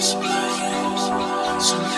Some